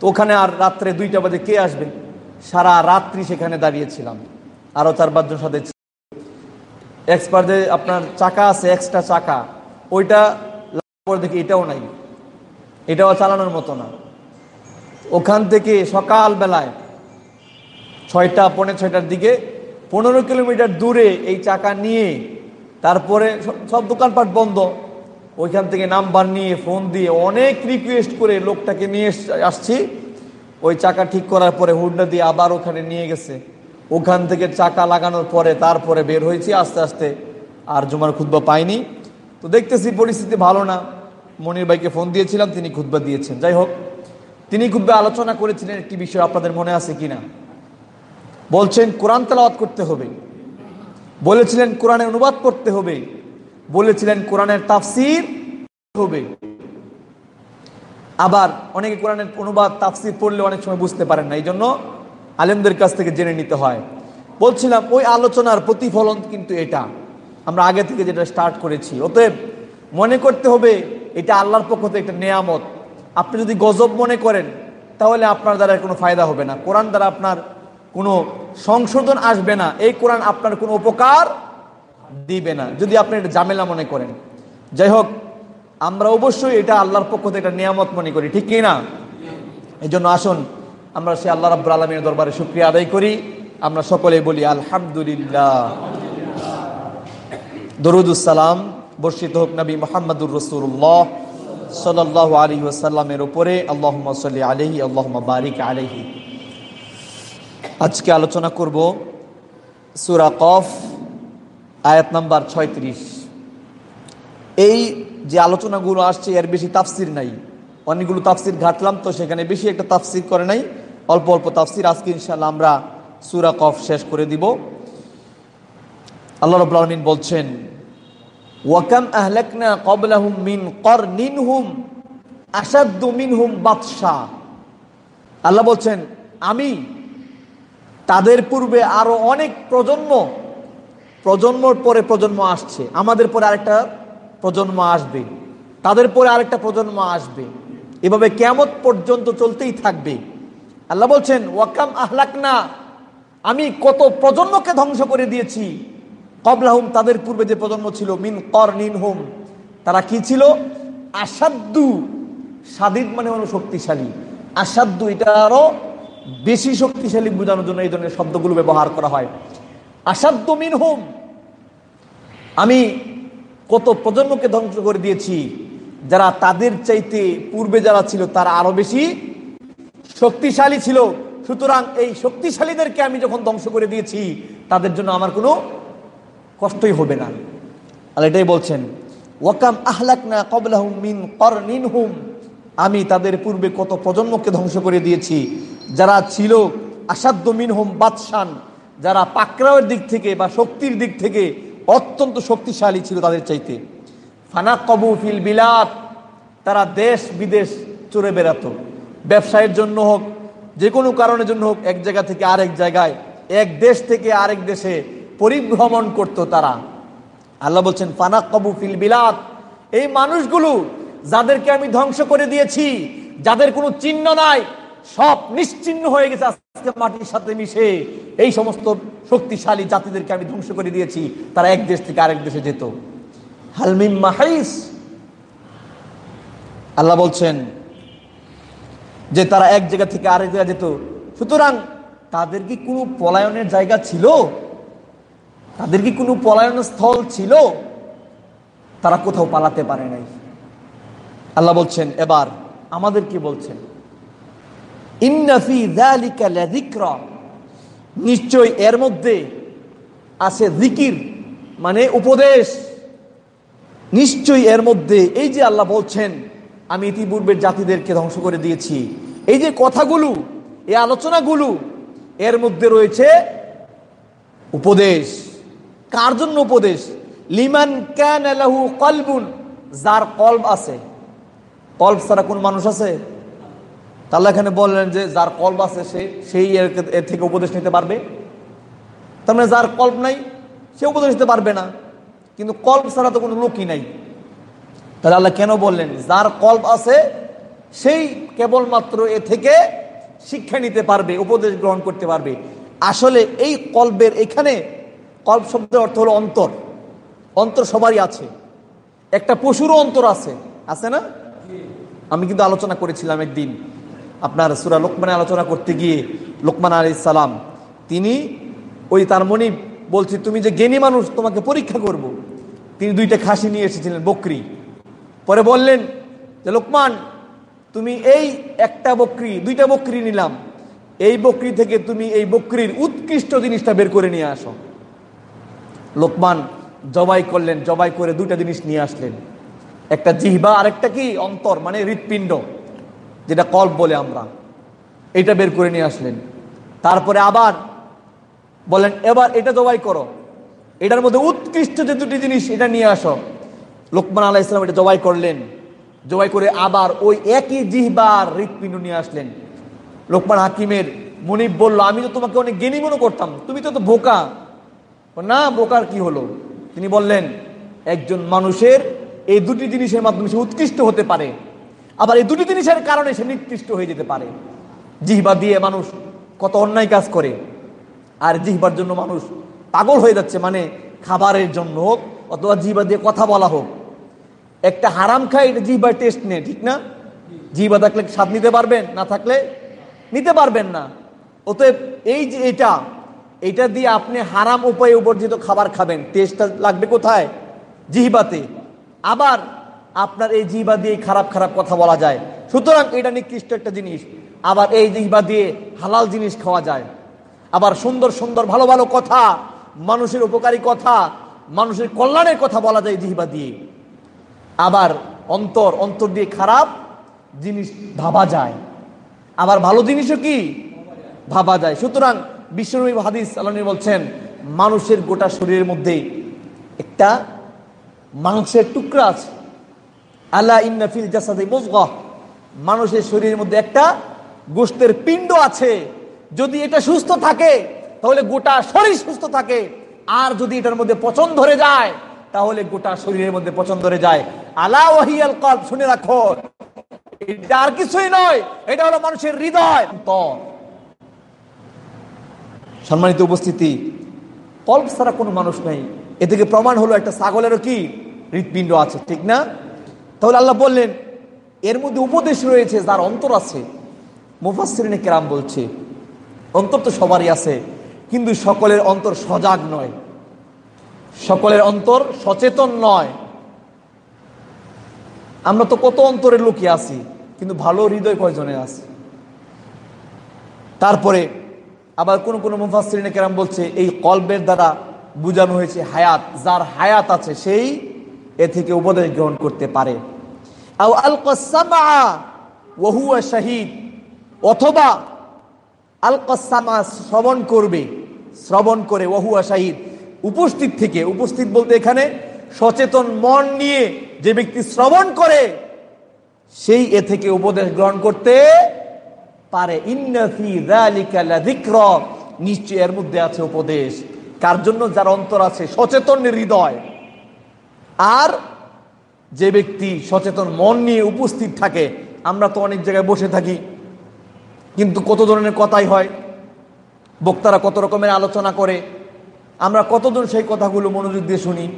তো ওখানে আর রাত্রে দুইটা বাজে কে আসবে? সারা রাত্রি সেখানে দাঁড়িয়েছিলাম। আরও চার পাঁচজন সাথে এক্সপার্ট যে আপনার চাকা আছে এক্সট্রা চাকা। ওইটা পরে দেখি এটাও নাই। এটাও চালানোর মতো না। ওখান থেকে সকাল বেলায় ছয়টা, পৌনে ছয়টার দিকে পনেরো কিলোমিটার দূরে এই চাকা নিয়ে তারপরে সব দোকানপাট বন্ধ। ওইখান থেকে নাম্বার নিয়ে ফোন দিয়ে অনেক রিকোয়েস্ট করে লোকটাকে নিয়ে আসছি। ওই চাকা ঠিক করার পরে হুডটা দিয়ে আবার ওখানে নিয়ে গেছে। ওখান থেকে চাকা লাগানোর পরে তারপরে বের হয়েছি, আস্তে আস্তে আর জুমার খুদ্া পাইনি। তো দেখতেছি পরিস্থিতি ভালো না। মনির ভাইকে ফোন দিয়েছিলাম, তিনি খুদ্া দিয়েছেন। যাই হোক, তিনি খুদ্া আলোচনা করেছিলেন একটি বিষয় আপনাদের মনে আছে কিনা। বলছেন, কোরআন তেলাওয়াত করতে হবে। বলেছিলেন কোরআনের অনুবাদ করতে হবে। বলেছিলেন কোরআনের তাফসির হবে। আবার অনেকে কোরআনের অনুবাদ, তাফসির পড়লে অনেক সময় বুঝতে পারেন না এই জন্য আলেমদের কাছ থেকে জেনে নিতে হয়। বলছিলাম, ওই আলোচনার প্রতিফলন কিন্তু এটা। আমরা আগে থেকে যেটা স্টার্ট করেছি। অতএব মনে করতে হবে, এটা আল্লাহর পক্ষ থেকে একটা নেয়ামত। আপনি যদি গজব মনে করেন, তাহলে আপনার দ্বারা কোনো ফায়দা হবে না। কোরআন দ্বারা আপনার কোনো সংশোধন আসবে না। এই কোরআন আপনার কোনো উপকার দিবে না। যদি আপনি এটা জামেলা মনে করেন। যাই হোক, আমরা অবশ্যই এটা আল্লাহর পক্ষ থেকে একটা নিয়ামত মনে করি, ঠিক কি না এই জন্য আসুন, আমরা সে আল্লাহ রাব্বুল আলমীর দরবারে শুক্রিয়া আদায় করি। আমরা সকলে বলি, আলহামদুলিল্লাহ। দরুদুসালাম বর্ষিত হোক নবী মোহাম্মদুর রসুল্লাহ সাল্লাহ আলী ওসাল্লামের উপরে। আল্লাহ সাল্লি আলহি আল্লাহ বারিক আলহি আজকে আলোচনা করব সুরা কফ। আয়াত নাম্বার ছয়ত্রিশ। এই যে আলোচনাগুলো আসছে, এর বেশি তাফসির নাই। অনেকগুলো তাফসির ঘাটলাম, তো সেখানে বেশি একটা তাফসির করে নাই। অল্প অল্প তাফসির, আজকে ইনশাল্লাহ আমরা সুরা কফ শেষ করে দিব। আল্লাহ রব বলছেন, ওয়াকাম মিন করনিনহুম আসাদ্দু মিনহুম বাদশা আল্লাহ বলছেন, আমি তাদের পূর্বে আরও অনেক প্রজন্ম প্রজন্মর পরে প্রজন্ম আসছে, আমাদের পরে আরেকটা প্রজন্ম আসবে, তাদের পরে আরেকটা প্রজন্ম আসবে। এভাবে কেমত পর্যন্ত চলতেই থাকবে। আল্লাহ বলছেন, ওয়াকাম আহলাক না আমি কত প্রজন্মকে ধ্বংস করে দিয়েছি। কবলাহুম, তাদের পূর্বে যে প্রজন্ম ছিল, মিন কর নিন হোম তারা কি ছিল? আসাদ্দু সাদিদ মানে হলো শক্তিশালী। আসাদ্দু এটা আরও বেশি শক্তিশালী বোঝানোর জন্য এই ধরনের শব্দগুলো ব্যবহার করা হয়। আসাদ্দু মিন হুম আমি কত প্রজন্মকে ধ্বংস করে দিয়েছি, যারা তাদের চাইতে পূর্বে যারা ছিল তারা আরও বেশি শক্তিশালী ছিল। সুতরাং এই শক্তিশালীদেরকে আমি যখন ধ্বংস করে দিয়েছি, তাদের জন্য আমার কোনো কষ্টই হবে না। আর এটাই বলছেন, ওয়াকাম আহলাক না কবলাহুম মিন আমি তাদের পূর্বে কত প্রজন্মকে ধ্বংস করে দিয়েছি, যারা ছিল আসাদ্য মিন হুম বাদশান, যারা পাকরাওয়ের দিক থেকে বা শক্তির দিক থেকে অত্যন্ত শক্তিশালী ছিল তাদের চাইতে। ফানা কবু ফিল বিলাত তারা দেশ বিদেশ চড়ে বেড়াত। ব্যবসায়ের জন্য হোক যে কোনো কারণের জন্য হোক, এক জায়গা থেকে আরেক জায়গায়, এক দেশ থেকে আরেক দেশে পরিভ্রমণ করত তারা। আল্লাহ বলছেন ফানা কবু ফিল বিলাত এই মানুষগুলো যাদেরকে আমি ধ্বংস করে দিয়েছি, যাদের কোনো চিহ্ন নাই সব নিশ্চিহ্ন হয়ে গেছে আজকে মাটির সাথে মিশে। এই সমস্ত শক্তিশালী জাতিদেরকে আমি ধ্বংস করে দিয়েছি। তারা এক দেশ থেকে আরেক দেশে যেত। হালমিম মাহাইস আল্লাহ বলছেন যে তারা এক জায়গা থেকে আরেক জায়গা যেত। সুতরাং তাদের কি কোনো পলায়নের জায়গা ছিল? তাদের কি কোনো পলায়ন স্থল ছিল? তারা কোথাও পালাতে পারে নাই। আল্লাহ বলছেন, এবার আমাদের কি বলছেন? নিশ্চয় এর মধ্যে আছে জিকির মানে উপদেশ। নিশ্চয়ই এর মধ্যে এই যে আল্লাহ বলছেন, আমি ইতিপূর্বের জাতিদেরকে ধ্বংস করে দিয়েছি। এই যে কথাগুলো, এই আলোচনাগুলো, এর মধ্যে রয়েছে উপদেশ। কার জন্য উপদেশ? লিমান ক্যান কলবুন, যার কলব আছে। কল্প ছাড়া কোন মানুষ আছে? তাহলে এখানে বললেন যে যার কল্প আছে সে, সেই এর থেকে উপদেশ নিতে পারবে। তার মানে যার কল্প নাই, সে উপদেশ নিতে পারবে না। কিন্তু কল্প ছাড়া তো কোনো লোকই নাই। তাহলে আল্লাহ কেন বললেন, যার কল্প আছে, সেই কেবলমাত্র এ থেকে শিক্ষা নিতে পারবে, উপদেশ গ্রহণ করতে পারবে। আসলে এই কল্পের এখানে, কল্প শব্দের অর্থ হলো অন্তর। অন্তর সবারই আছে। একটা পশুরও অন্তর আছে। আছে না? আমি কিন্তু আলোচনা করেছিলাম একদিন। আপনার সুরা লোকমানে আলোচনা করতে গিয়ে লোকমান আলী সালাম, তিনি ওই তার মনি বলছি, তুমি যে জ্ঞানী মানুষ, তোমাকে পরীক্ষা করব। তিনি দুইটা খাসি নিয়ে এসেছিলেন, বকরি। পরে বললেন যে, লোকমান, তুমি এই একটা বকরি, দুইটা বকরি নিলাম। এই বকরি থেকে তুমি এই বকরির উৎকৃষ্ট জিনিসটা বের করে নিয়ে আসো। লোকমান জবাই করলেন, জবাই করে দুইটা জিনিস নিয়ে আসলেন। একটা জিহবা, আরেকটা কি? অন্তর মানে হৃৎপিণ্ড। যেটা কল্প বলে আমরা। এটা বের করে নিয়ে আসলেন। তারপরে আবার বলেন, এবার এটা জবাই করো। এটার মধ্যে উৎকৃষ্ট যে দুটি জিনিস, এটা নিয়ে আসো। লোকমান আলাহ ইসলাম এটা জবাই করলেন। জবাই করে আবার ওই একই জিহবার হৃৎপিণ্ড নিয়ে আসলেন। লোকমান হাকিমের মনিব বলল, আমি তো তোমাকে অনেক জ্ঞানী মনে করতাম। তুমি তো তো বোকা। না, বোকার কি হলো? তিনি বললেন, একজন মানুষের এই দুটি জিনিসের মাধ্যমে সে উৎকৃষ্ট হতে পারে। আবার এই দুটি জিনিসের কারণে সে নিকৃষ্ট হয়ে যেতে পারে। জিহবা দিয়ে মানুষ কত অন্যায় কাজ করে, আর জিহবার জন্য মানুষ পাগল হয়ে যাচ্ছে মানে খাবারের জন্য হোক অথবা জিহবা দিয়ে কথা বলা হোক। একটা হারাম খায়, এটা জিহবার টেস্ট নেই ঠিক না? জিহবা থাকলে স্বাদ নিতে পারবেন? না থাকলে নিতে পারবেন না। অতএব এই যে এটা এটা দিয়ে আপনি হারাম উপায়ে উপার্জিত খাবার খাবেন। টেস্টটা লাগবে কোথায়? জিহবাতে। আবার আপনার এই জিহবা দিয়ে খারাপ খারাপ কথা বলা যায়। সুতরাং এটা নিকৃষ্ট একটা জিনিস। আবার এই জিহবা দিয়ে হালাল জিনিস খাওয়া যায়। আবার সুন্দর সুন্দর ভালো ভালো কথা, মানুষের উপকারী কথা, মানুষের কল্যাণের কথা বলা যায় জিহবা দিয়ে। আবার অন্তর অন্তর দিয়ে খারাপ জিনিস ভাবা যায়। আবার ভালো জিনিসও কি? ভাবা যায়। সুতরাং বিশ্বনবী হাদিস আলনী বলছেন, মানুষের গোটা শরীরের মধ্যে একটা মাংসের টুকরা আছে। আল্লাহ মানুষের শরীরের মধ্যে একটা গোষ্ঠের পিণ্ড আছে। যদি এটা সুস্থ থাকে, তাহলে গোটা শরীর সুস্থ থাকে। আর যদি এটার মধ্যে পচন ধরে যায়, তাহলে গোটা শরীরের মধ্যে পচন ধরে যায়। আলা ওয়াহিয়াল কল্প শুনে রাখো। এটা আর কিছুই নয়, এটা হলো মানুষের হৃদয়। সম্মানিত উপস্থিতি কল্প ছাড়া কোনো মানুষ নেই। এ থেকে প্রমাণ হলো একটা ছাগলেরও কি হৃৎপিণ্ড আছে, ঠিক না? তাহলে আল্লাহ বললেন, এর মধ্যে উপদেশ রয়েছে, যার অন্তর আছে। মুফাসরিনে কেরাম বলছে, অন্তর তো সবারই আছে, কিন্তু সকলের অন্তর সজাগ নয়। সকলের অন্তর সচেতন নয়। আমরা তো কত অন্তরের লোকই আছি, কিন্তু ভালো হৃদয় কয়জনে আছে? তারপরে আবার কোন কোন মুফাসরিনে কেরাম বলছে, এই কল্পের দ্বারা বুঝানো হয়েছে হায়াত, যার হায়াত আছে সেই এ থেকে উপদেশ গ্রহণ করতে পারে। শাহিদ, অথবা আলকাসমা শ্রবণ করবে, শ্রবণ করে ওহুয়া শাহিদ। উপস্থিত থেকে, উপস্থিত বলতে এখানে সচেতন মন নিয়ে যে ব্যক্তি শ্রবণ করে, সেই এ থেকে উপদেশ গ্রহণ করতে পারে। নিশ্চয় এর মধ্যে আছে উপদেশ। কার জন্য? যার অন্তর আছে সচেতন হৃদয়। আর যে ব্যক্তি সচেতন মন নিয়ে উপস্থিত থাকে, আমরা তো অনেক জায়গায় বসে থাকি, কিন্তু কত ধরনের কথাই হয়, বক্তারা কত রকমের আলোচনা করে, আমরা কতজন সেই কথাগুলো মনোযোগ দিয়ে শুনি,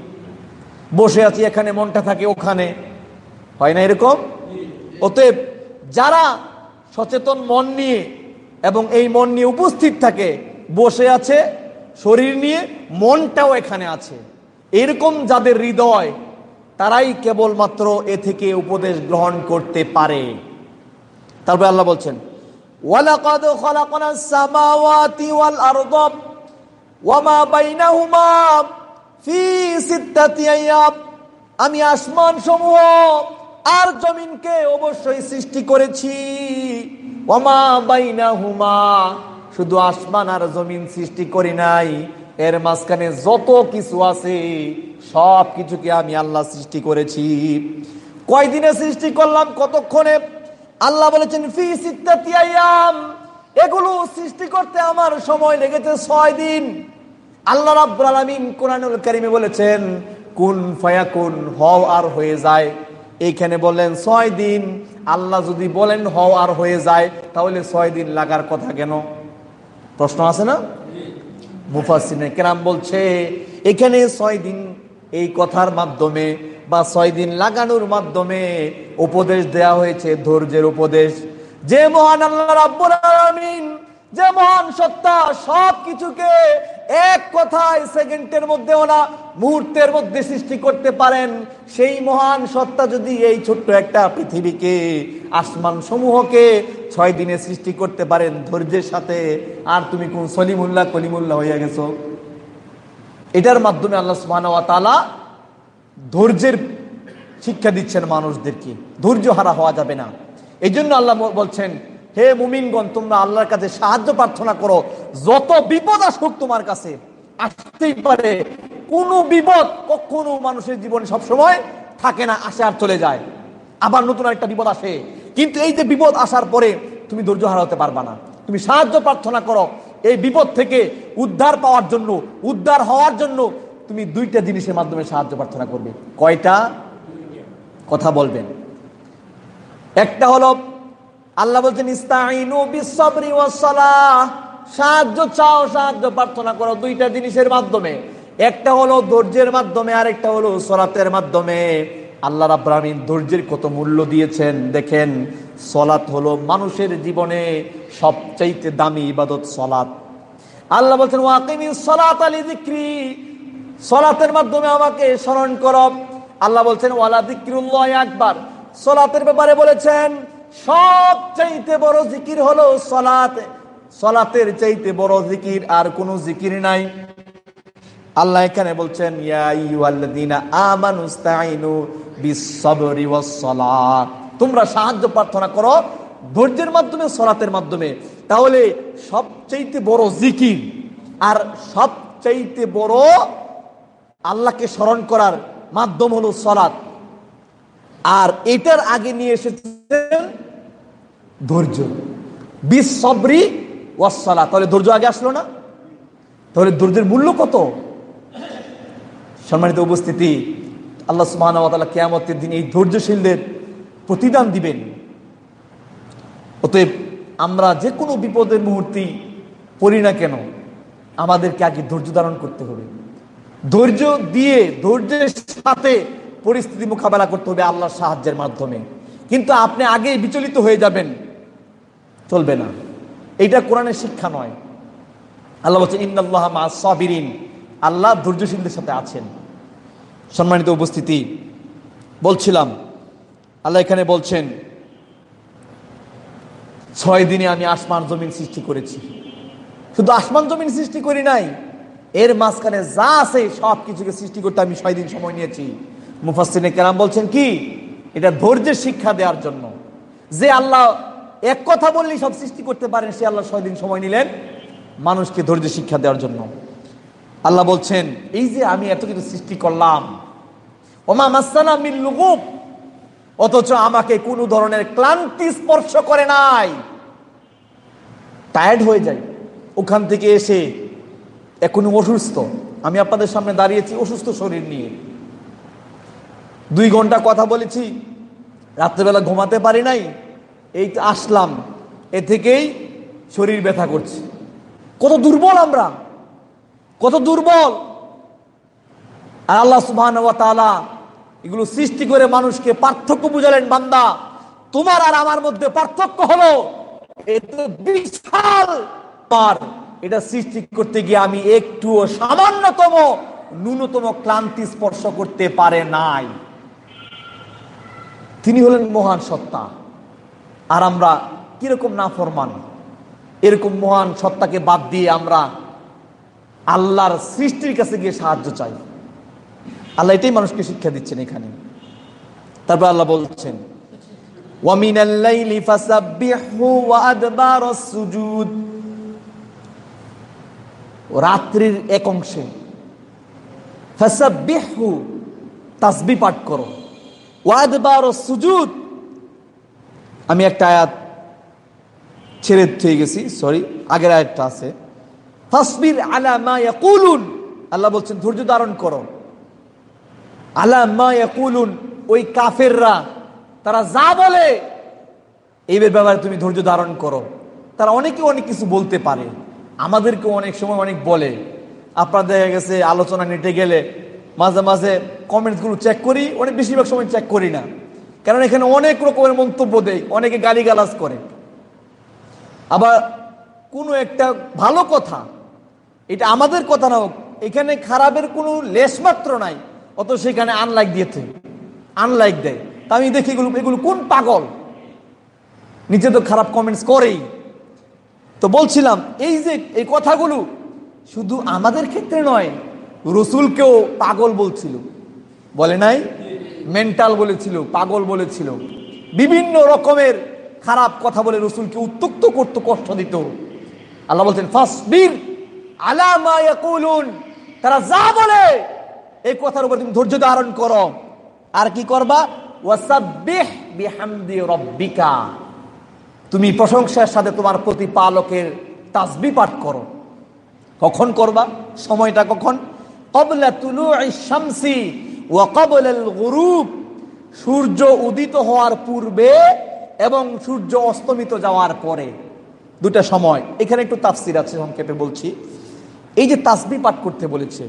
বসে আছি এখানে, মনটা থাকে ওখানে, হয় না এরকম? অতএব যারা সচেতন মন নিয়ে এবং এই মন নিয়ে উপস্থিত থাকে, বসে আছে, শরীর নিয়ে, মনটাও এখানে আছে। এরকম যাদের হৃদয়, তারাই কেবলমাত্র এ থেকে উপদেশ গ্রহণ করতে পারে। তারপরে আল্লাহ বলছেন আমি আসমান সমূহ আর জমিনকে অবশ্যই সৃষ্টি করেছি। ওয়ামা বাইনাহুমা, শুধু আসমান আর জমিন সৃষ্টি করি নাই এর মাঝখানে যত কিছু আছে, সব কিছুকে আমি আল্লাহ সৃষ্টি করেছি। কয়দিনে সৃষ্টি করলাম? কতক্ষণে? আল্লাহ বলেছেন, ফি এগুলো সৃষ্টি করতে আমার সময় লেগেছে ছয় দিন। আল্লাহ রাব্বুল আলামিন কোরআনুল কারিমে বলেছেন, কুন ফায়াকুন, হও আর হয়ে যায়। এইখানে বললেন, ছয় দিন। আল্লাহ যদি বলেন, হও আর হয়ে যায়, তাহলে ছয় দিন লাগার কথা কেন? প্রশ্ন আছে না? মুফাসিনে কেরাম বলছে, এখানে ছয় দিন এই কথার মাধ্যমে বা ছয় দিন লাগানোর মাধ্যমে উপদেশ দেয়া হয়েছে, ধৈর্যের উপদেশ। যে মহান আল্লাহ রাব্বুল আলামিন যে মহান সত্তা সব কিছুকে এক কথায় সেকেন্ডের মধ্যে ওনা মুহূর্তের মধ্যে সৃষ্টি করতে পারেন। সেই মহান সত্তা যদি এই ছোট্ট একটা পৃথিবীকে, আসমান সমূহকে ছয় দিনে সৃষ্টি করতে পারেন ধৈর্যের সাথে, আর তুমি কোন সলিমুল্লাহ, কলিমুল্লাহ হইয়া গেছো? এটার মাধ্যমে আল্লাহ সুবাহ ধৈর্যের শিক্ষা দিচ্ছেন মানুষদেরকে। ধৈর্য হারা হওয়া যাবে না। এই জন্য আল্লাহ বলছেন হে মুমিনগণ, তোমরা আল্লাহর কাছে সাহায্য প্রার্থনা করো। যত বিপদ আসুক তোমার কাছে, আসতেই পারে। কোনো বিপদ কখনো মানুষের জীবনে সবসময় থাকে না, আসে আর চলে যায়। আবার নতুন একটা বিপদ আসে। কিন্তু এই যে বিপদ আসার পরে তুমি ধৈর্য হারাতে পারবা না। তুমি সাহায্য প্রার্থনা করো। এই বিপদ থেকে উদ্ধার পাওয়ার জন্য, উদ্ধার হওয়ার জন্য তুমি দুইটা জিনিসের মাধ্যমে সাহায্য প্রার্থনা করবে। কয়টা? কথা বলবেন। একটা হলো আল্লাহ বলছেন সাহায্য চাও, সাহায্য প্রার্থনা করো দুইটা জিনিসের মাধ্যমে। একটা হলো ধৈর্যের মাধ্যমে, আরেকটা হলো সলাতের মাধ্যমে। আল্লাহ রাব্রামিন ধৈর্যের কত মূল্য দিয়েছেন, দেখেন। সলাত হলো মানুষের জীবনে সবচাইতে দামি ইবাদত সলাত আল্লাহ বলছেন ওয়াকিমি সলাত আলী দিক্রি সলাতের মাধ্যমে আমাকে স্মরণ করো। আল্লাহ বলছেন, ওয়ালা দিক্রুল্লাহ একবার সলাতের ব্যাপারে বলেছেন সবচাইতে বড় জিকির হলো সলাত। সলাতের চাইতে বড় জিকির আর কোনো জিকির নাই। আল্লাহ এখানে বলছেন তোমরা সাহায্য প্রার্থনা করো ধৈর্যের মাধ্যমে, সলাতের মাধ্যমে। তাহলে সবচাইতে বড় জিকির আর সবচাইতে বড় আল্লাহকে স্মরণ করার মাধ্যম হলো সলাৎ। আর এটার আগে নিয়ে এসেছেন ধৈর্য। বিশ্বরি ওয়াসলা তাহলে ধৈর্য আগে আসলো না? তাহলে ধৈর্যের মূল্য কত? সম্মানিত উপস্থিতি, আল্লাহ সুবাহ কেয়ামতের দিন এই ধৈর্যশীলদের প্রতিদান দিবেন। অতএব আমরা যে কোনো বিপদের মুহূর্তে পড়ি না কেন, আমাদেরকে আগে ধৈর্য ধারণ করতে হবে। ধৈর্য দিয়ে ধৈর্যের সাথে পরিস্থিতি মোকাবেলা করতে হবে আল্লাহর সাহায্যের মাধ্যমে। কিন্তু আপনি আগে বিচলিত হয়ে যাবেন। চলবে না। এইটা কোরআনের শিক্ষা নয়। আল্লাহ বলছেন ইন্দাল্লাহ আল্লাহ ধৈর্যশীলদের সাথে আছেন। সম্মানিত উপস্থিতি, বলছিলাম, আল্লাহ এখানে বলছেন, ছয় দিনে আমি আসমান জমিন সৃষ্টি করেছি। শুধু আসমান জমিন সৃষ্টি করি নাই, এর মাঝখানে যা আছে সব কিছুকে সৃষ্টি করতে আমি ছয় দিন সময় নিয়েছি। মুফাসিনে কেরাম বলছেন কি? এটা ধৈর্যের শিক্ষা দেওয়ার জন্য। যে আল্লাহ এক কথা বললেই সব সৃষ্টি করতে পারেন, সে আল্লাহ ছয় দিন সময় নিলেন মানুষকে ধৈর্য শিক্ষা দেওয়ার জন্য। আল্লাহ বলছেন, এই যে আমি এত কিছু সৃষ্টি করলাম, ওমা মাসানা মিল্লুগুপ অথচ আমাকে কোনো ধরনের ক্লান্তি স্পর্শ করে নাই। টায়ার্ড হয়ে যায় ওখান থেকে এসে এখনই অসুস্থ। আমি আপনাদের সামনে দাঁড়িয়েছি অসুস্থ শরীর নিয়ে। দুই ঘণ্টা কথা বলেছি, রাত্রেবেলা ঘুমাতে পারি নাই, এই আসলাম, এ থেকেই শরীর ব্যথা করছে। কত দুর্বল আমরা, কত দুর্বল। আর আল্লাহ সুবাহ এগুলো সৃষ্টি করে মানুষকে পার্থক্য বুঝালেন, বান্দা, তোমার আর আমার মধ্যে পার্থক্য হলো বিশাল এটা সৃষ্টি করতে গিয়ে আমি একটু সামান্যতম, ন্যূনতম ক্লান্তি স্পর্শ করতে পারে নাই। তিনি হলেন মহান সত্তা। আর আমরা কীরকম না ফরমান এরকম মহান সত্তাকে বাদ দিয়ে আমরা আল্লাহর সৃষ্টির কাছে গিয়ে সাহায্য চাই। আল্লাহ এটাই মানুষকে শিক্ষা দিচ্ছেন এখানে। তারপর আল্লাহ বলছেন রাত্রির এক অংশে তাসবি পাঠ করো। ওয়াদবার সুজুদ। আমি একটা আয়াত ছেড়ে থেকে গেছি সরি আগের আয়াতটা আছে। আল্লাহ বলছেন, ধৈর্য ধারণ করো। আলাকুলুন ওই কাফেররা, তারা যা বলে, এই ব্যাপারে তুমি ধৈর্য ধারণ করো। তারা অনেকে অনেক কিছু বলতে পারে, আমাদেরকেও অনেক সময় অনেক বলে। আপনার দেখা গেছে, আলোচনা নেটে গেলে মাঝে মাঝে কমেন্টসগুলো চেক করি, অনেক বেশিরভাগ সময় চেক করি না। কারণ এখানে অনেক রকমের মন্তব্য দেয়, অনেকে গালিগালাজ করে। আবার কোনো একটা ভালো কথা, এটা আমাদের কথা না হোক, এখানে খারাপের কোনো লেশমাত্র নাই অত সেখানে আনলাইক দিয়েছে আনলাইক দেয়। তা আমি দেখি এগুলো এগুলো কোন পাগল? নিজে তো খারাপ কমেন্টস করেই। তো বলছিলাম, এই যে এই কথাগুলো শুধু আমাদের ক্ষেত্রে নয় রসুলকেও পাগল বলছিল। বলে নাই? মেন্টাল বলেছিল, পাগল বলেছিল। বিভিন্ন রকমের খারাপ কথা বলে রসুলকে উত্তক্ত করত কষ্ট দিত। আল্লাহ বলছেন, ফাসবির তারা যা বলে, এই কথার উপর তুমি ধৈর্য ধারণ করো। আর কি করবা? রব্বিকা। তুমি প্রশংসার সাথে তোমার প্রতিপালকের তাসবি পাঠ করো। কখন করবা? সময়টা কখন? তুলু শামসি সূর্য উদিত হওয়ার পূর্বে এবং সূর্য অস্তমিত যাওয়ার পরে। দুটা সময়। এখানে একটু তাফসির আছে, সংক্ষেপে বলছি। এই যে তাসবি পাঠ করতে বলেছে,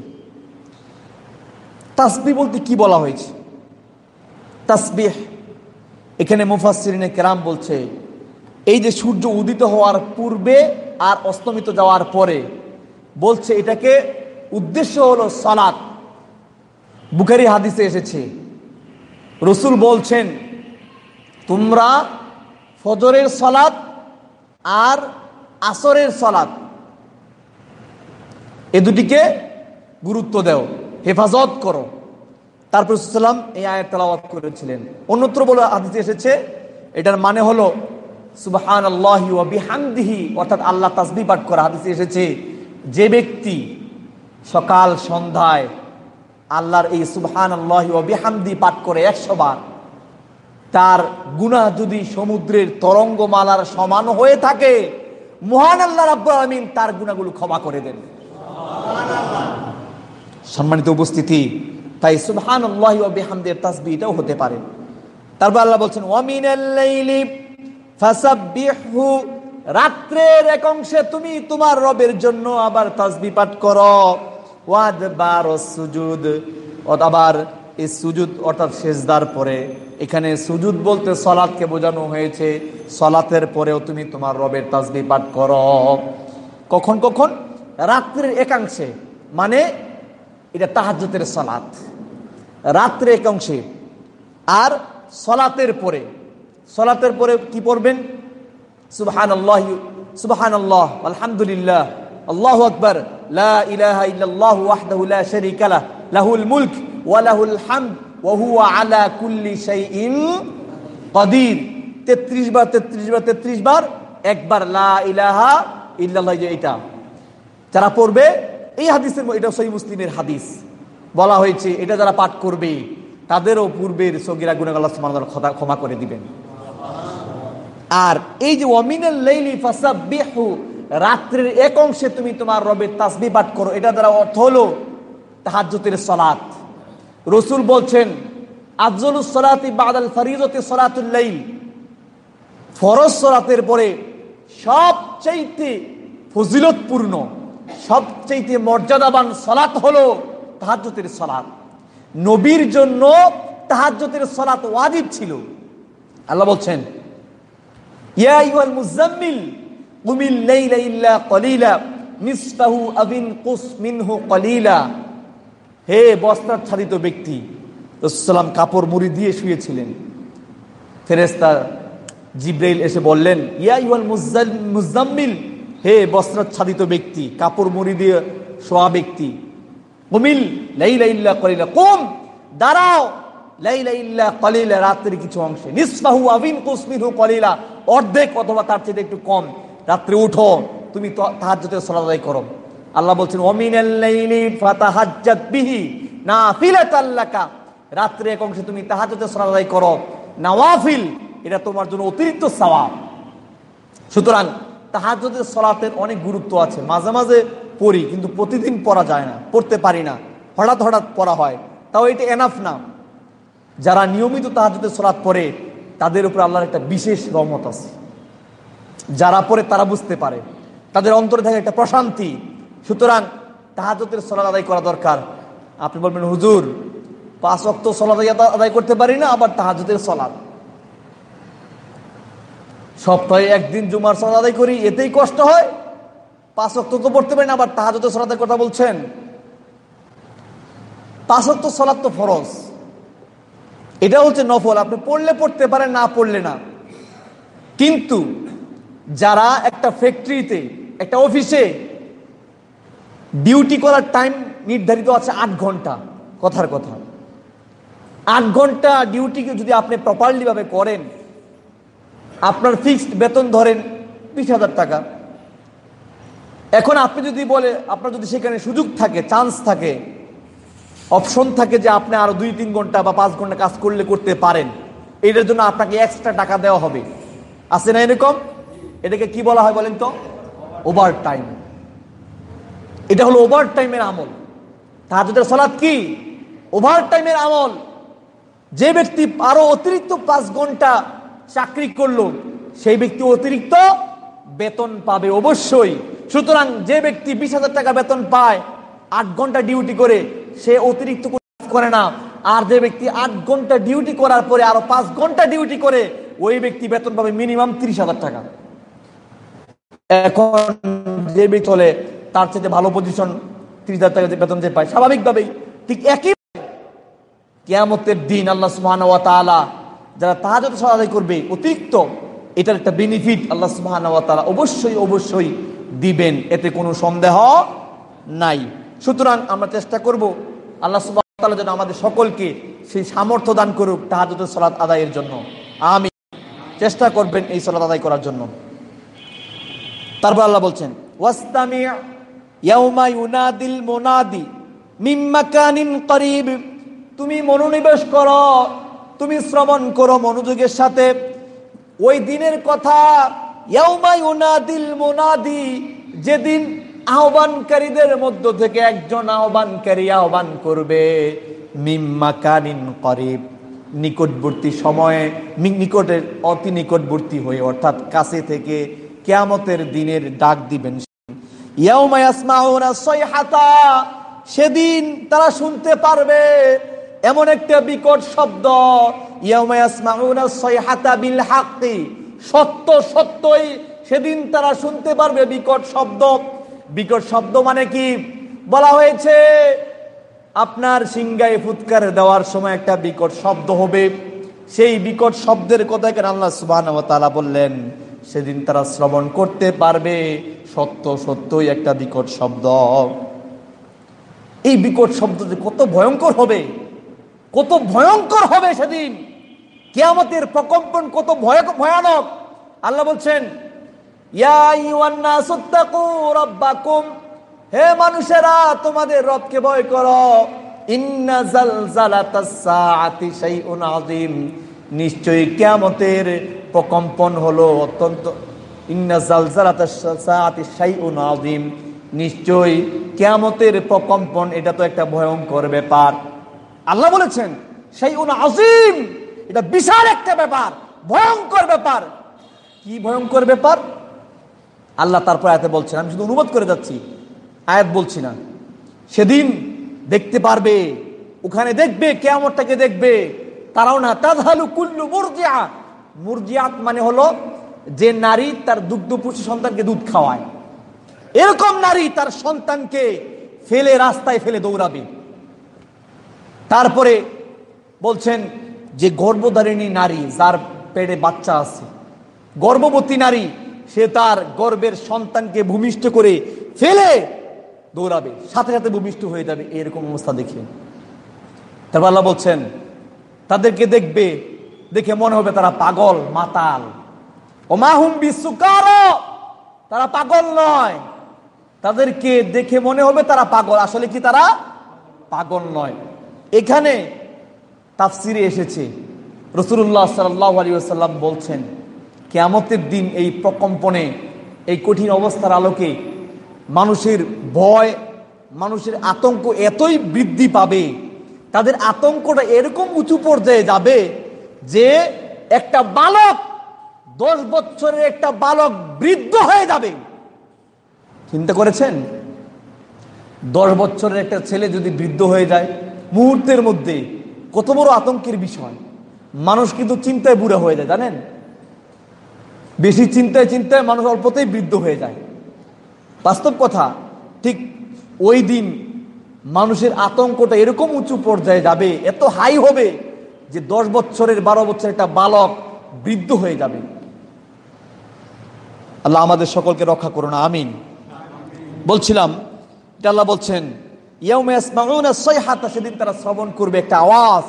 তাসবি বলতে কি বলা হয়েছে? তাসবিহ। এখানে মুফাসরিনে কেরাম বলছে, এই যে সূর্য উদিত হওয়ার পূর্বে আর অস্তমিত যাওয়ার পরে, বলছে এটাকে উদ্দেশ্য হলো সলাৎ বুখারি হাদিসে এসেছে, রসুল বলছেন, তোমরা ফজরের সলাৎ আর আসরের সলাৎ এ দুটিকে গুরুত্ব দেও, হেফাজত করো। তারপর সাল্লাম এই আয়ের তালাওয়াত করেছিলেন। অন্যত্র বলে হাদিসে এসেছে, এটার মানে হলো সুবহান আল্লাহি ও অর্থাৎ আল্লাহ তাসবি পাঠ করা। হাদিসে এসেছে, যে ব্যক্তি সকাল সন্ধ্যায় আল্লাহর এই সুবহান আল্লাহি ও বিহামদি পাঠ করে একশো বার। তার গুনাহ যদি সমুদ্রের তরঙ্গমালার সমান হয়ে থাকে, মহান আল্লাহ রাব্বুল আলামিন তার গুণাগুলো ক্ষমা করে দেন। সম্মানিত উপস্থিতি, তাই সুবহান আল্লাহ বিহামদের তাসবি এটাও হতে পারে। তারপর আল্লাহ বলছেন ফাসাব্বিহু। রাত্রের এক অংশে তুমি তোমার রবের জন্য আবার তাসবি পাঠ করো। ওয়াদবার সুজুদ। আবার এই সুজুদ অর্থাৎ শেষদার পরে। এখানে সুজুদ বলতে সলাৎকে বোঝানো হয়েছে। সলাতের পরেও তুমি তোমার রবের তাসবি পাঠ করো। কখন কখন? রাত্রের একাংশে। মানে এটা তাহাজ্যতের সলাৎ। রাত্রে একাংশে। আর সলাতের পরে। সলাতের পরে কি পড়বেন? সুবহান আল্লাহ সুবহান আল্লাহ আলহামদুলিল্লাহ, আল্লাহ আকবর। লা ওয়া লাহুল ওয়া আলা কুল্লি শাইইন কাদির। 33 বার 33 বার 33 বার, একবার লা ইলাহা যে যারা পড়বে, এই হাদিসের এটা সহি মুসলিমের হাদিস। বলা হয়েছে, এটা যারা পাঠ করবে, তাদেরও পূর্বের সগিরা সুমান ক্ষমা করে দিবেন। আর এই যে ফাসাবিহু রাত্রের এক অংশে তুমি তোমার রবের তাসবি পাঠ করো। এটা দ্বারা অর্থ হলো তাহাজ্জুতের সলাত রসুল বলছেন সলাতের পরে ফজিলতপূর্ণ মর্যাদাবান সলাত সলাত নবীর জন্য তাহাজ্জতের সলাত ওয়াজিব ছিল। আল্লাহ বলছেন, ইয়া আইয়ুহাল মুজাম্মিল কুমিল লাইলা ইল্লা কলিলা নিসফাহু আবিন কুস মিনহু কলিলা। হে বস্ত্রাচ্ছাদিত ব্যক্তি, রসুলাম কাপড় মুড়ি দিয়ে শুয়েছিলেন। ফেরেস্তা জিব্রাইল এসে বললেন, ইয়া ইউল মুজাম্মিল হে বস্ত্রাচ্ছাদিত ব্যক্তি, কাপড় মুড়ি দিয়ে শোয়া ব্যক্তি, কুমিল লাইলা ইল্লা কলিলা, কুম, দাঁড়াও। লাইলা ইল্লা কলিলা, রাত্রির কিছু অংশে। নিসফাহু আবিন কুসমিনহু কলিলা, অর্ধেক অথবা তার চেয়ে একটু কম। রাত্রে উঠো, তুমি তাহাজ্জুদের সালাত করো। আল্লাহ বলছেন, ওমিনাল লাইলি ফাতাহাজ্জাত বিহি নাফিলাতাল লাকা। রাত্রে এক অংশে তুমি তাহাজ্জুদের সালাত করো। নওয়াফিল, এটা তোমার জন্য অতিরিক্ত সওয়াব। সুতরাং তাহাজ্জুদের সালাতের অনেক গুরুত্ব আছে। মাঝে মাঝে পড়ি, কিন্তু প্রতিদিন পড়া যায় না, পড়তে পারি না। হঠাৎ হঠাৎ পড়া হয়। তাও এটা এনাফ না। যারা নিয়মিত তাহাজুদের সলাৎ পড়ে, তাদের উপর আল্লাহর একটা বিশেষ রহমত আছে। যারা পড়ে তারা বুঝতে পারে। তাদের অন্তরে থাকে একটা প্রশান্তি। সুতরাং তাহাজতের সলাদ আদায় করা দরকার। আপনি বলবেন, হুজুর, পাঁচ অক্ত সলাদ আদায় করতে পারি না, আবার তাহাজতের সলাদ সপ্তাহে একদিন জুমার সলাদ আদায় করি, এতেই কষ্ট হয়। পাঁচ অক্ত তো পড়তে পারি না, আবার তাহাজতের সলাদের কথা বলছেন। পাঁচ অক্ত সলাদ তো ফরজ। এটা হচ্ছে নফল। আপনি পড়লে পড়তে পারেন, না পড়লে না। কিন্তু যারা একটা ফ্যাক্টরিতে একটা অফিসে ডিউটি করার টাইম নির্ধারিত আছে আট ঘণ্টা, কথার কথা। আট ঘণ্টা ডিউটিকে যদি আপনি প্রপারলি ভাবে করেন, আপনার ফিক্সড বেতন ধরেন বিশ হাজার টাকা। এখন আপনি যদি বলে, আপনার যদি সেখানে সুযোগ থাকে চান্স থাকে অপশন থাকে যে আপনি আরও দুই, তিন ঘণ্টা বা পাঁচ ঘণ্টা কাজ করলে করতে পারেন, এটার জন্য আপনাকে এক্সট্রা টাকা দেওয়া হবে। আছে না এরকম? এটাকে কি বলা হয় বলেন তো? ওভার টাইম এটা হলো ওভার টাইমের আমল। তাহাজুদের সলাৎ কি? ওভার টাইমের আমল। যে ব্যক্তি আরও অতিরিক্ত পাঁচ ঘণ্টা চাকরি করল, সেই ব্যক্তি অতিরিক্ত বেতন পাবে অবশ্যই। সুতরাং যে ব্যক্তি বিশ হাজার টাকা বেতন পায়, আট ঘণ্টা ডিউটি করে, সে অতিরিক্ত করে না। আর যে ব্যক্তি আট ঘণ্টা ডিউটি করার পরে আরও পাঁচ ঘণ্টা ডিউটি করে, ওই ব্যক্তি বেতন পাবে মিনিমাম তিরিশ হাজার টাকা। এখন যে ব্যক্তি হলে তার চেয়ে ভালো পজিশন তিরিশ হাজার টাকা বেতন যে পায়, স্বাভাবিকভাবেই ঠিক একই কেয়ামতের দিন আল্লাহ সুহান ওয়া তালা যারা তাহাজত আদায় করবে, অতিরিক্ত এটার একটা বেনিফিট আল্লাহ সুহান ওয়া তালা অবশ্যই অবশ্যই দিবেন। এতে কোনো সন্দেহ নাই। সুতরাং আমরা চেষ্টা করব আল্লাহ সুবাহ যেন আমাদের সকলকে সেই সামর্থ্য দান করুক তাহাজতের সলাৎ আদায়ের জন্য। আমি চেষ্টা করবেন এই সলাৎ আদায় করার জন্য। তারপর আল্লাহ বলছেন, ওয়াস্তামি ইয়াউমা ইউনাদিল মুনাদি মিম মাকানিন করিব। তুমি মনোনিবেশ করো, তুমি শ্রবণ করো মনোযোগের সাথে। ওই দিনের কথা মুনাদি যেদিন আহ্বানকারীদের মধ্য থেকে একজন আহ্বানকারী আহ্বান করবে মিম্মা কানিন করিব। নিকটবর্তী সময়ে নিকটের অতি নিকটবর্তী হয়ে, অর্থাৎ কাছে থেকে কেয়ামতের দিনের ডাক দিবেন। সেদিন তারা শুনতে পারবে এমন একটা বিকট শব্দ। সত্য সত্যই সেদিন তারা শুনতে পারবে বিকট শব্দ। বিকট শব্দ মানে কি? বলা হয়েছে, আপনার সিংগায় ফুৎকার দেওয়ার সময় একটা বিকট শব্দ হবে। সেই বিকট শব্দের কথা কেন আল্লাহ সুবাহ বললেন? সেদিন তারা শ্রবণ করতে পারবে। সত্য সত্যই একটা বিকট শব্দ। এই বিকট শব্দ যে কত ভয়ঙ্কর হবে, কত ভয়ঙ্কর হবে সেদিন। কেয়ামতের প্রকম্পন কত ভয়ানক। আল্লাহ বলছেন হে মানুষেরা, তোমাদের রবকে ভয় করো। নিশ্চয়ই কেয়ামতের প্রকম্পন হলো অত্যন্ত। নিশ্চয়ই কেয়ামতের প্রকম্পন, এটা তো একটা ভয়ঙ্কর ব্যাপার। আল্লাহ বলেছেন সেই আজিম এটা বিশাল একটা ব্যাপার, ভয়ঙ্কর ব্যাপার। কি ভয়ঙ্কর ব্যাপার? আল্লাহ তারপর আয়াতে বলছেন, আমি শুধু অনুবাদ করে যাচ্ছি, আয়াত বলছি না। সেদিন দেখতে পারবে, ওখানে দেখবে, কেয়ামতটাকে দেখবে। তারাও না, তাজহালু কুল্লু মুরজিয়া মুরজিয়াত মানে হলো যে নারী তার দুগ্ধ পুষি সন্তানকে দুধ খাওয়ায়। এরকম নারী তার সন্তানকে ফেলে, রাস্তায় ফেলে দৌড়াবে। তারপরে বলছেন যে গর্ভধারিণী নারী যার পেটে বাচ্চা আছে, গর্ভবতী নারী, সে তার গর্বের সন্তানকে ভূমিষ্ঠ করে ফেলে দৌড়াবে, সাথে সাথে ভূমিষ্ঠ হয়ে যাবে, এরকম অবস্থা দেখে। তারপর আল্লাহ বলছেন, তাদেরকে দেখবে দেখে মনে হবে তারা পাগল, মাতাল। ও মাহুম বিশ্বকার তারা পাগল নয়। তাদেরকে দেখে মনে হবে তারা পাগল। আসলে কি তারা পাগল নয়? এখানে তাফসিরে এসেছে রসুল্লাহ সাল্লাহ আলী বলছেন, কেয়ামতের দিন এই প্রকম্পনে, এই কঠিন অবস্থার আলোকে মানুষের ভয়, মানুষের আতঙ্ক এতই বৃদ্ধি পাবে, তাদের আতঙ্কটা এরকম উঁচু পর্যায়ে যাবে যে একটা বালক দশ বছরের একটা বালক বৃদ্ধ হয়ে যাবে। চিন্তা করেছেন? দশ বছরের একটা ছেলে যদি বৃদ্ধ হয়ে যায়, মুহূর্তের মধ্যে কত বড় আতঙ্কের বিষয়। মানুষ কিন্তু চিন্তায় বুড়া হয়ে যায়, জানেন? বেশি চিন্তায় চিন্তায় মানুষ অল্পতেই বৃদ্ধ হয়ে যায়। বাস্তব কথা, ঠিক ওই দিন মানুষের আতঙ্কটা এরকম উঁচু পর্যায়ে যাবে, এত হাই হবে যে দশ বছরের, বারো বছরের একটা বালক বৃদ্ধ হয়ে যাবে। আল্লাহ আমাদের সকলকে রক্ষা করুন, আমিন। বলছিলাম আল্লাহ বলছেন সেদিন তারা শ্রবণ করবে একটা আওয়াজ,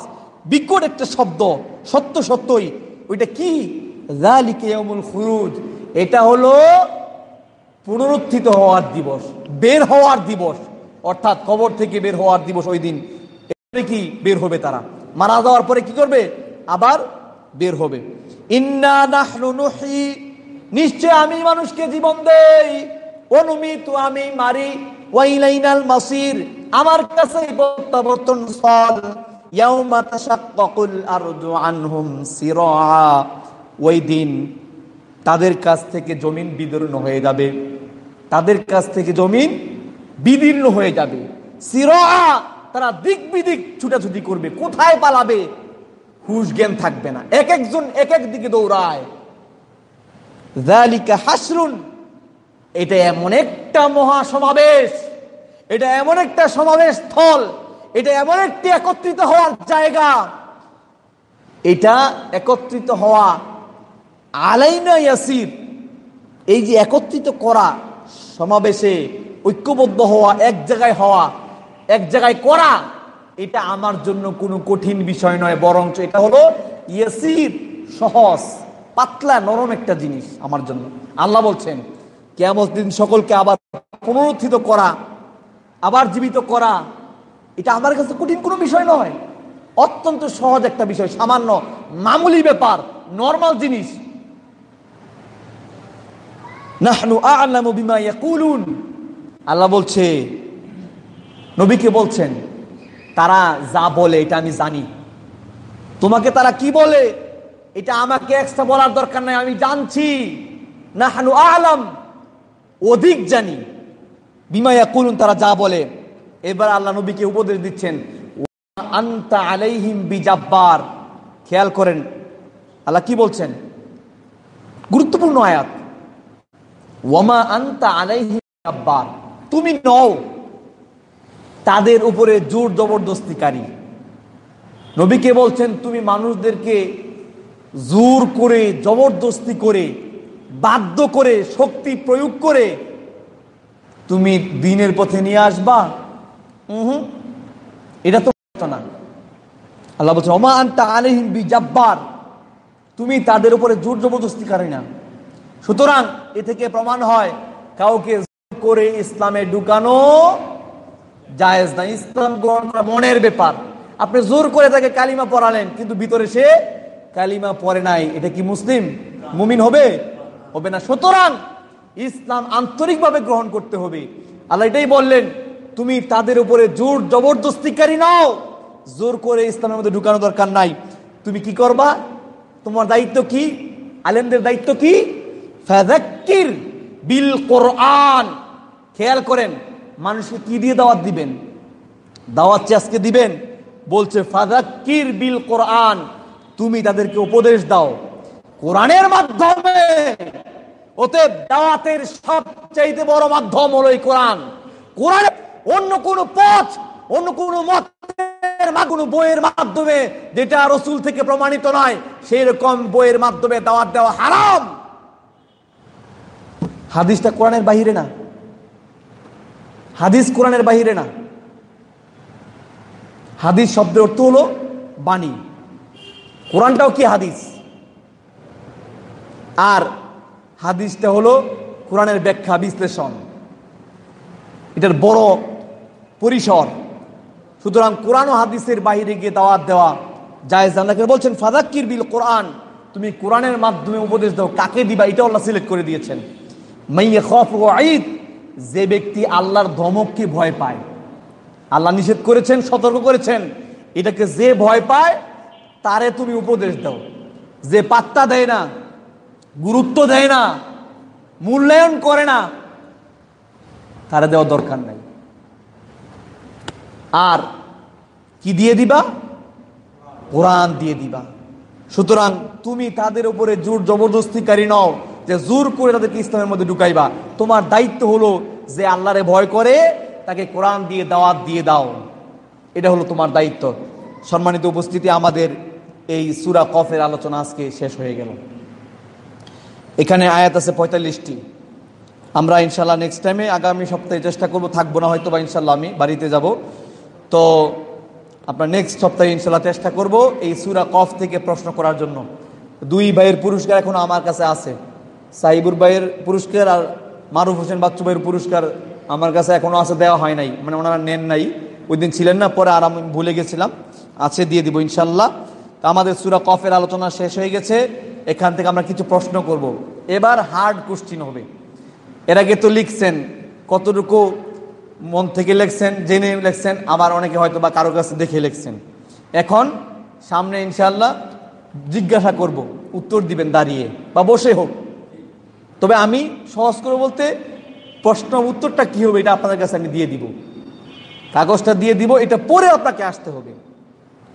বিকট একটা শব্দ, সত্য সত্যই। ওইটা কি? এটা হলো পুনরুত্থিত হওয়ার দিবস, বের হওয়ার দিবস। অর্থাৎ কবর থেকে বের হওয়ার দিবস ওই দিন। কি বের হবে তারা? মারা যাওয়ার পরে কি করবে? আবার বের হবে। ইন্না নিশ্চয় আমি মানুষকে জীবন দেই। অনুমিত আমি মারি। ওয়াইলাইনাল মাসির, আমার কাছে প্রত্যাবর্তন ওই দিন তাদের কাছ থেকে জমিন বিদীর্ণ হয়ে যাবে। তাদের কাছ থেকে জমিন বিদীর্ণ হয়ে যাবে। তারা দিক বিদিক ছুটাছুটি করবে, কোথায় পালাবে? হুশ জ্ঞান থাকবে না। এক একজন এক এক দিকে দৌড়ায়। হাসরুন, এটা এমন একটা মহা সমাবেশ এটা এমন একটা সমাবেশ স্থল এটা এমন একটি একত্রিত হওয়ার জায়গা। এটা একত্রিত হওয়া আলাইনা ইয়াসির, এই যে একত্রিত করা, সমাবেশে ঐক্যবদ্ধ হওয়া, এক জায়গায় হওয়া এক জায়গায় করা, এটা আমার জন্য কোনো কঠিন বিষয় নয় বরং এটা হলো ইয়েসির, সহজ, পাতলা, নরম একটা জিনিস আমার জন্য। আল্লাহ বলছেন কেমন দিন সকলকে আবার পুনরুত্থিত করা, আবার জীবিত করা, এটা আমার কাছে কঠিন কোনো বিষয় নয়। অত্যন্ত সহজ একটা বিষয়, সামান্য মামুলি ব্যাপার নর্মাল জিনিস। আল্লাহ বলছে নবীকে বলছেন, তারা যা বলে, এটা আমি জানি। তোমাকে তারা কি বলে? এটা আমাকে এক্সট্রা বলার দরকার নাই, আমি জানছি। না হানু আলম, অধিক জানি। বিমায়া করুন তারা যা বলে। এবার আল্লাহ নবীকে উপদেশ দিচ্ছেন আন্তা আলাইহিম বিজাব্বার। খেয়াল করেন, আল্লাহ কি বলছেন? গুরুত্বপূর্ণ আয়াত। ওয়ামা আন্তা আলাইহিম তুমি নও। তাদের উপরে জোর জবরদস্তিকারী। নবীকে বলছেন, তুমি মানুষদেরকে জোর করে, জবরদস্তি করে, বাধ্য করে, শক্তি প্রয়োগ করে, তুমি দিনের পথে নিয়ে আসবা? এটা তো না। আল্লাহ বলছে ওমা আন্তা আলহিম বি জাব্বার তুমি তাদের উপরে জোর জবরদস্তি কারি না। সুতরাং এ থেকে প্রমাণ হয়, কাউকে করে ইসলামে ঢুকানো জায়েজ না, ইসলাম গ্রহণ করা মনের ব্যাপার। আপনি জোর করে তাকে কালিমা পড়ালেন, কিন্তু ভিতরে সে কালিমা পড়ে নাই। এটা কি মুসলিম? মুমিন হবে? হবে না। সুতরাং ইসলাম আন্তরিকভাবে গ্রহণ করতে হবে। আল্লাহ এটাই বললেন, তুমি তাদের উপরে জোর জবরদস্তিকারী নাও। জোর করে ইসলামের মধ্যে ঢুকানো দরকার নাই। তুমি কি করবা? তোমার দায়িত্ব কি? আলেমদের দায়িত্ব কি? বিল কোরআন। খেয়াল করেন মানুষকে কি দিয়ে দাওয়াত দিবেন? দাওয়াত আজকে দিবেন? বলছে ফাজাক্কির বিল কোরআন, তুমি তাদেরকে উপদেশ দাও। কোরআনের মাধ্যমে। ওতে দাওয়াতের সবচাইতে বড় মাধ্যম হলো এই কোরআন। কোরআন অন্য কোন পথ, অন্য কোন মতের কোনো বইয়ের মাধ্যমে, যেটা রসুল থেকে প্রমাণিত নয় সেই রকম বইয়ের মাধ্যমে দাওয়াত দেওয়া হারাম। হাদিসটা কোরআনের বাহিরে না। হাদিস কোরআনের বাহিরে না। হাদিস শব্দের অর্থ হলো বাণী। কোরআনটাও কি হাদিস? আর হাদিসটা হলো কোরআনের ব্যাখ্যা, বিশ্লেষণ। এটার বড় পরিসর। সুতরাং কোরআন ও হাদিসের বাহিরে গিয়ে দাওয়াত দেওয়া জায়েজ আল্লাহকে বলছেন ফাদাক্কির বিল কোরআন। তুমি কোরআনের মাধ্যমে উপদেশ দাও। কাকে দিবা? এটা আল্লাহ সিলেক্ট করে দিয়েছেন। মাইয়ে খফ ও আইদ যে ব্যক্তি আল্লাহর ধমককে ভয় পায়, আল্লাহ নিষেধ করেছেন, সতর্ক করেছেন, এটাকে যে ভয় পায়, তারে তুমি উপদেশ দাও। যে পাত্তা দেয় না, গুরুত্ব দেয় না, মূল্যায়ন করে না, তারা দেওয়া দরকার নাই। আর কি দিয়ে দিবা? কোরআন দিয়ে দিবা। সুতরাং তুমি তাদের উপরে জোর জবরদস্তিকারী নও। যে জোর করে তাদেরকে ইসলামের মধ্যে ঢুকাইবা। তোমার দায়িত্ব হলো যে আল্লাহরে ভয় করে, তাকে কোরআন দিয়ে, দাওয়াত দিয়ে দাও। এটা হলো তোমার দায়িত্ব। সম্মানিত উপস্থিতি, আমাদের এই সুরা কফের আলোচনা আজকে শেষ হয়ে গেল। এখানে আয়াত আছে পঁয়তাল্লিশটি। আমরা ইনশাল্লাহ নেক্সট টাইমে আগামী সপ্তাহে চেষ্টা করব, থাকব না হয়তো বা ইনশাল্লাহ আমি, বাড়িতে যাব। তো আপনার নেক্সট সপ্তাহে ইনশাল্লাহ চেষ্টা করব এই সুরা কফ থেকে প্রশ্ন করার জন্য। দুই ভাইয়ের পুরস্কার এখনও আমার কাছে আছে। সাহিবুর ভাইয়ের পুরস্কার আর মারুফ হোসেন বাচ্চু ভাইয়ের পুরস্কার আমার কাছে এখনও আছে, দেওয়া হয় নাই মানে ওনারা নেন নাই। ওই দিন ছিলেন না, পরে আর আমি ভুলে গেছিলাম। আছে, দিয়ে দিব ইনশাল্লাহ তো আমাদের সুরা কফের আলোচনা শেষ হয়ে গেছে। এখান থেকে আমরা কিছু প্রশ্ন করব। এবার হার্ড কোশ্চিন হবে। এর আগে তো লিখছেন, কতটুকু মন থেকে লিখছেন, জেনে লিখছেন, আবার অনেকে হয়তো বা কারও কাছে দেখে লিখছেন। এখন সামনে ইনশাল্লাহ জিজ্ঞাসা করব, উত্তর দিবেন দাঁড়িয়ে, বা বসে হোক। তবে আমি সহজ করে বলতে প্রশ্ন উত্তরটা কি হবে এটা আপনাদের কাছে আমি দিয়ে দিব। কাগজটা দিয়ে দিব, এটা পরে আপনাকে আসতে হবে।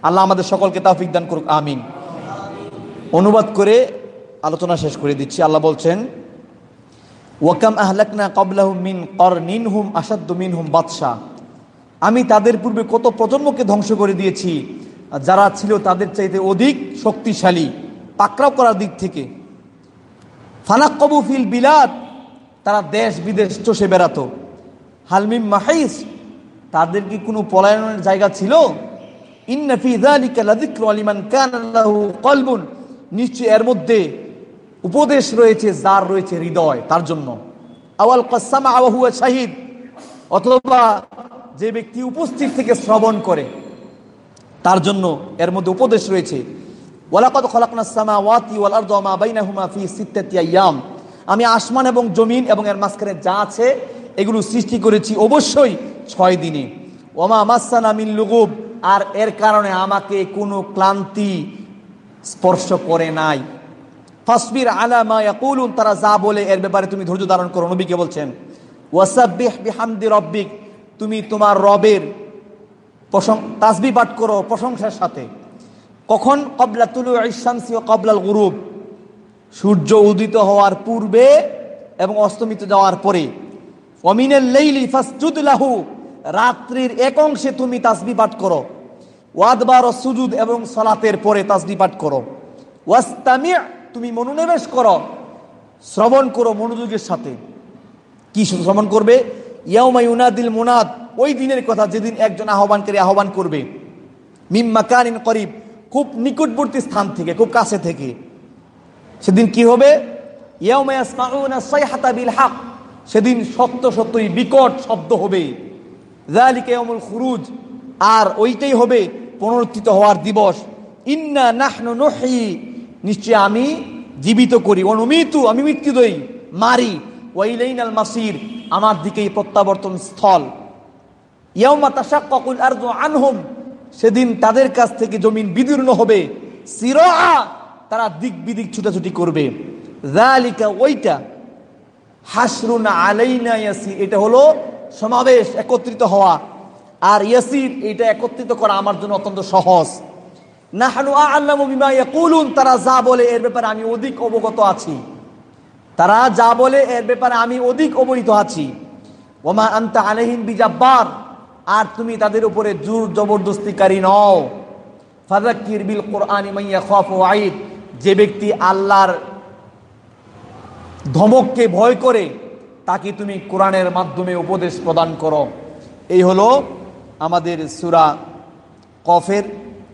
আল্লাহ আমাদের সকলকে তাফিক দান করুক, আমিন। অনুবাদ করে আলোচনা শেষ করে দিচ্ছি। আল্লাহ বলছেন, ওয়াকাম আহলাকনা কবলাহু মিন করনিন হুম আসাদ্দু মিন হুম বাদশাহ আমি তাদের পূর্বে কত প্রজন্মকে ধ্বংস করে দিয়েছি, যারা ছিল তাদের চাইতে অধিক শক্তিশালী, পাকড়াও করার দিক থেকে। ফানাক কবুফিল বিলাদ, তারা দেশ বিদেশ চষে বেড়াতো। হালমিম মাহাইস তাদের কি কোনো পলায়নের জায়গা ছিল? নিশ্চয় এর মধ্যে উপদেশ রয়েছে, যার রয়েছে হৃদয়, তার জন্য। আওয়াল কাসামা আওয়াহুয়া শাহিদ, অথবা যে ব্যক্তি উপস্থিত থেকে শ্রবণ করে, তার জন্য এর মধ্যে উপদেশ রয়েছে। ওয়ালাকাদ খলাকনা সামাওয়াতি ওয়াল আরদা মা বাইনাহুমা ফি সিত্তাতি আইয়াম। আমি আসমান এবং জমিন এবং এর মাঝখানে যা আছে, এগুলো সৃষ্টি করেছি অবশ্যই ছয় দিনে। ওমা মাসানা মিন লুগুব, আর এর কারণে আমাকে কোনো ক্লান্তি স্পর্শ করে নাই। ফাসবির আলামা ইয়াকুলুন, তারা যা বলে এর ব্যাপারে তুমি ধৈর্য ধারণ করো, নবীকে বলছেন। ওয়াসাব্বিহ বিহামদি রব্বিক, তুমি তোমার রবের প্রশং তাসবি পাঠ করো প্রশংসার সাথে। কখন? কবলা তুলু ইসামসি ও কবলাল গুরুব। সূর্য উদিত হওয়ার পূর্বে এবং অস্তমিত যাওয়ার পরে। অমিনের লেইলি ফাসজুদ লাহু, রাত্রির এক অংশে তুমি তাসবি পাঠ করো। ওয়াদবার ও সুজুদ এবং সলাতের পরে তাসবি পাঠ করো। ওয়াস্তামি তুমি মনোনিবেশ করো। শ্রবণ করো মনোযোগের সাথে। কি শ্রবণ করবে? ইয়াউমা ইউনাদিল মুনাদ, ওই দিনের কথা যেদিন একজন আহ্বানকারী আহ্বান করবে। মিম্মা কানিন করিব। খুব নিকটবর্তী স্থান থেকে, খুব কাছে থেকে। সেদিন কি হবে? সেদিন সত্য সত্যই বিকট শব্দ হবে। আর ওইটাই হবে পুনরুত্থিত হওয়ার দিবস। ইন্না নাহনু নুহি নিশ্চয় আমি জীবিত করি। অনুমিতু, আমি মৃত্যু দই মারি। ওয়াইলাইন মাসির, আমার দিকেই প্রত্যাবর্তন স্থল। ইয়াউমা তাশাক্কাকুল আরদু আনহুম। সেদিন তাদের কাছ থেকে জমিন বিদীর্ণ হবে। তারা দিক বিদিক ছুটাছুটি করবে। ওইটা। ইয়াসির এটা হলো সমাবেশ, একত্রিত হওয়া। আর ইয়াসির এটা একত্রিত করা আমার জন্য অত্যন্ত সহজ। নাহানু আল্লামু বিমা তারা যা বলে এর ব্যাপারে আমি অধিক অবগত আছি। তারা যা বলে এর ব্যাপারে আমি অধিক অবহিত আছি। ওমা আন্তা আলহিম বিজাব্বার আর তুমি তাদের উপরে জোর জবরদস্তিকারী নও। ফাজাক্কির বিল কোরআনি মাইয়া খফ ও আইদ যে ব্যক্তি আল্লাহর ধমককে ভয় করে, তাকে তুমি কোরআনের মাধ্যমে উপদেশ প্রদান করো। এই হলো আমাদের সুরা কফের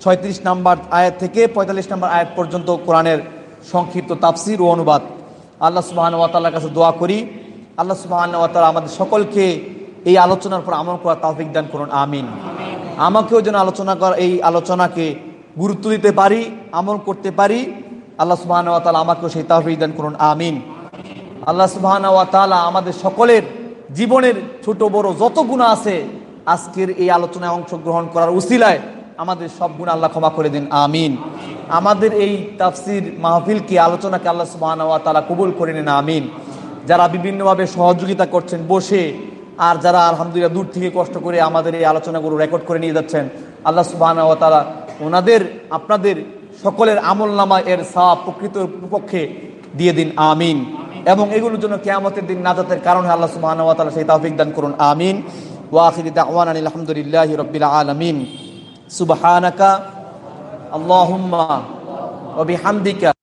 ছয়ত্রিশ নম্বর আয়াত থেকে পঁয়তাল্লিশ নম্বর আয়াত পর্যন্ত কোরআনের সংক্ষিপ্ত তাফসির ও অনুবাদ। আল্লাহ সুবাহান ওয়াতাল্লার কাছে দোয়া করি। আল্লাহ সুবাহান ওয়াতালা আমাদের সকলকে এই আলোচনার পর আমল করা তাফিক দান করুন, আমিন। আমাকেও যেন আলোচনা করা, এই আলোচনাকে গুরুত্ব দিতে পারি, আমল করতে পারি, আল্লাহ সুবাহান ওয়াতালা আমাকেও সেই তাফিক দান করুন, আমিন। আল্লাহ সুবাহান ওয়াতালা আমাদের সকলের জীবনের ছোট বড় যত গুণা আছে, আজকের এই আলোচনায় অংশগ্রহণ করার উসিলায় আমাদের সব গুণ আল্লাহ ক্ষমা করে দিন, আমিন। আমাদের এই তাফসির মাহফিলকে, আলোচনাকে আল্লাহ সুবাহ তালা কবুল করে নিন, আমিন। যারা বিভিন্নভাবে সহযোগিতা করছেন, বসে আর যারা আলহামদুলিল্লাহ দূর থেকে কষ্ট করে আমাদের এই আলোচনাগুলো রেকর্ড করে নিয়ে যাচ্ছেন, আল্লাহ সুবাহ তালা ওনাদের, আপনাদের সকলের আমল নামা এর সাপ প্রকৃত পক্ষে দিয়ে দিন, আমিন। এবং এগুলোর জন্য কেয়ামতের দিন নাজাতের কারণে আল্লাহ সুবাহ সেই তাফিক দান করুন, আমিন। ওয়াখির দাওয়ান আলহামদুলিল্লাহ রবিল আলমিন। সুবহানাকা আল্লাহুম্মা ওয়া বিহামদিকা।